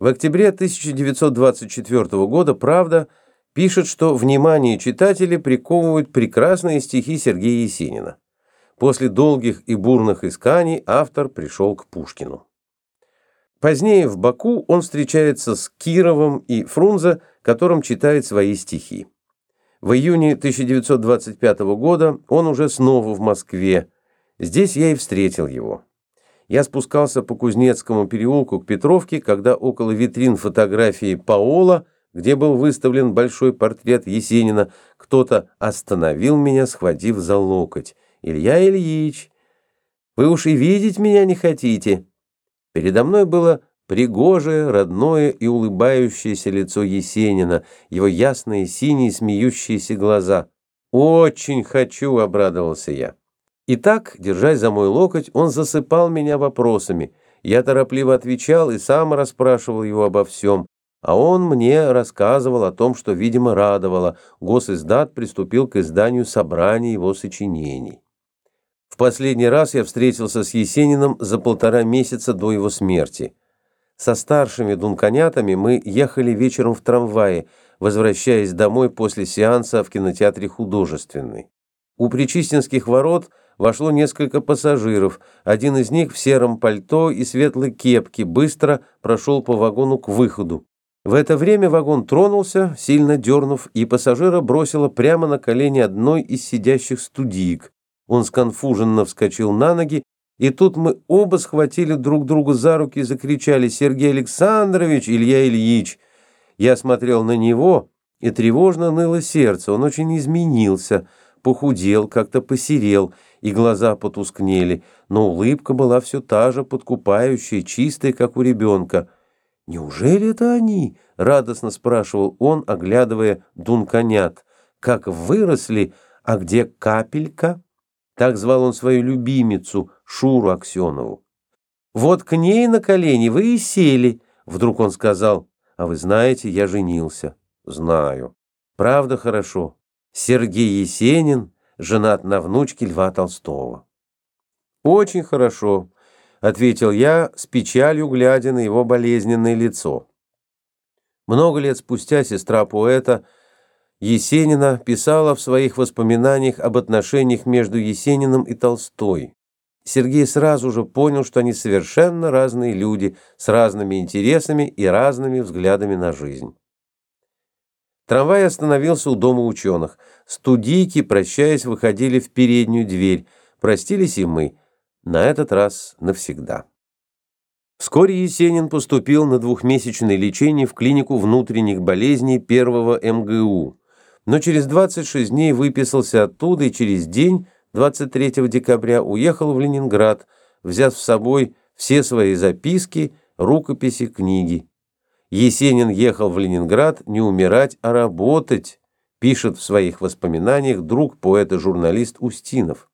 В октябре 1924 года «Правда» пишет, что внимание читателей приковывают прекрасные стихи Сергея Есенина. После долгих и бурных исканий автор пришел к Пушкину. Позднее в Баку он встречается с Кировым и Фрунзе, которым читает свои стихи. В июне 1925 года он уже снова в Москве. Здесь я и встретил его. Я спускался по Кузнецкому переулку к Петровке, когда около витрин фотографии Паола, где был выставлен большой портрет Есенина, кто-то остановил меня, схватив за локоть. «Илья Ильич, вы уж и видеть меня не хотите?» Передо мной было пригожее, родное и улыбающееся лицо Есенина, его ясные синие смеющиеся глаза. «Очень хочу!» — обрадовался я. И так, держась за мой локоть, он засыпал меня вопросами. Я торопливо отвечал и сам расспрашивал его обо всем. А он мне рассказывал о том, что, видимо, радовало. Госиздат приступил к изданию собрания его сочинений. В последний раз я встретился с Есениным за полтора месяца до его смерти. Со старшими дунканятами мы ехали вечером в трамвае, возвращаясь домой после сеанса в кинотеатре «Художественный». У Причистинских ворот – вошло несколько пассажиров. Один из них в сером пальто и светлой кепке быстро прошел по вагону к выходу. В это время вагон тронулся, сильно дернув, и пассажира бросило прямо на колени одной из сидящих студиек. Он сконфуженно вскочил на ноги, и тут мы оба схватили друг друга за руки и закричали «Сергей Александрович! Илья Ильич!» Я смотрел на него, и тревожно ныло сердце. Он очень изменился, похудел, как-то посерел, и глаза потускнели, но улыбка была все та же подкупающая, чистая, как у ребенка. «Неужели это они?» — радостно спрашивал он, оглядывая дунканят. «Как выросли, а где капелька?» Так звал он свою любимицу, Шуру Аксенову. «Вот к ней на колени вы и сели», — вдруг он сказал. «А вы знаете, я женился». «Знаю». «Правда хорошо. Сергей Есенин женат на внучке Льва Толстого. «Очень хорошо», — ответил я, с печалью глядя на его болезненное лицо. Много лет спустя сестра поэта Есенина писала в своих воспоминаниях об отношениях между Есениным и Толстой. Сергей сразу же понял, что они совершенно разные люди с разными интересами и разными взглядами на жизнь. Трамвай остановился у дома ученых. Студийки, прощаясь, выходили в переднюю дверь. Простились и мы. На этот раз навсегда. Вскоре Есенин поступил на двухмесячное лечение в клинику внутренних болезней первого МГУ. Но через 26 дней выписался оттуда и через день, 23 декабря, уехал в Ленинград, взяв с собой все свои записки, рукописи, книги. Есенин ехал в Ленинград не умирать, а работать, пишет в своих воспоминаниях друг поэта-журналист Устинов.